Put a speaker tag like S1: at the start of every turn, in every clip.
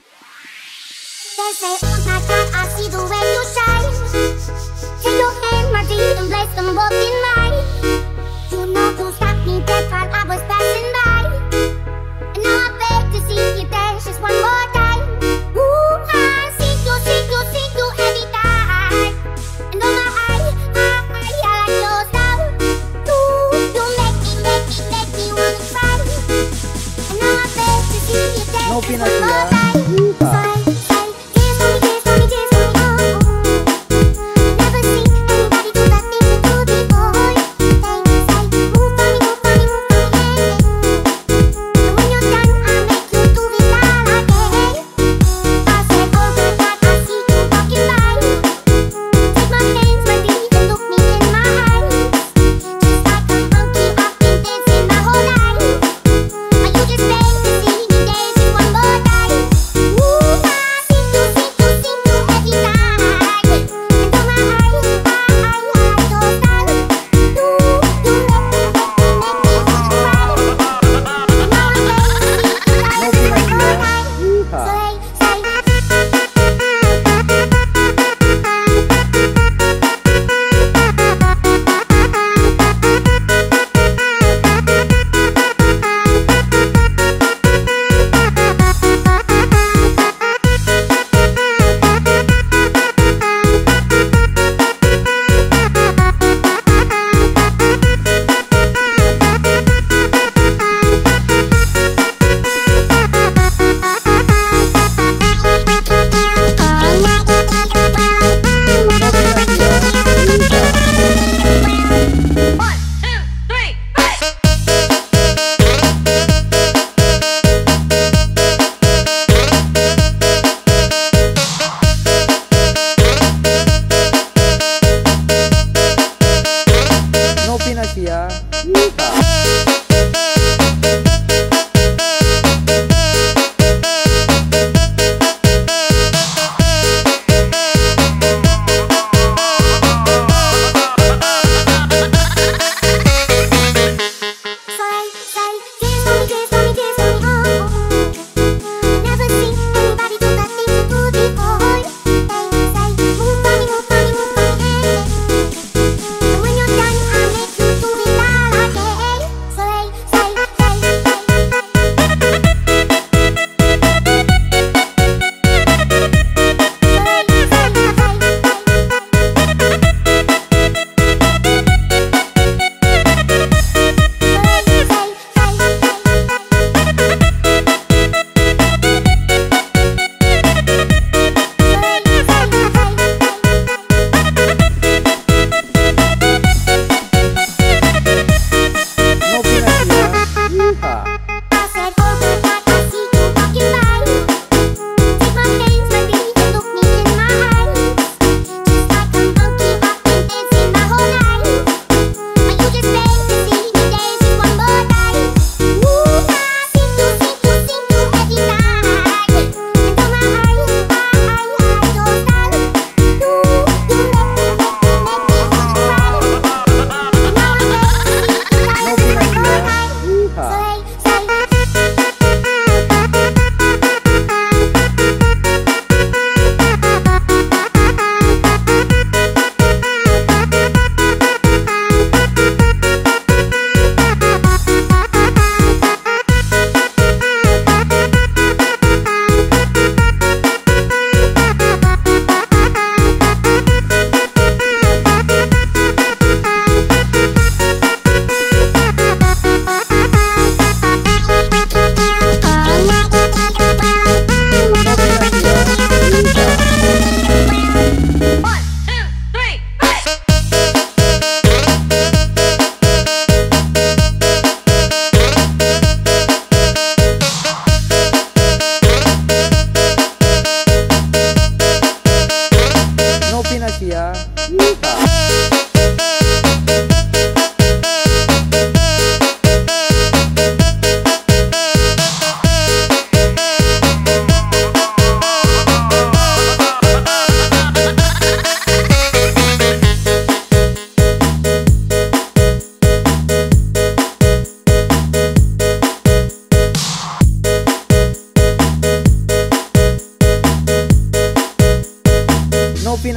S1: They say, oh my God, I see the way you shine. Take your hand, my dear, and place them both in my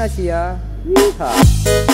S1: 那些
S2: 啊，你看。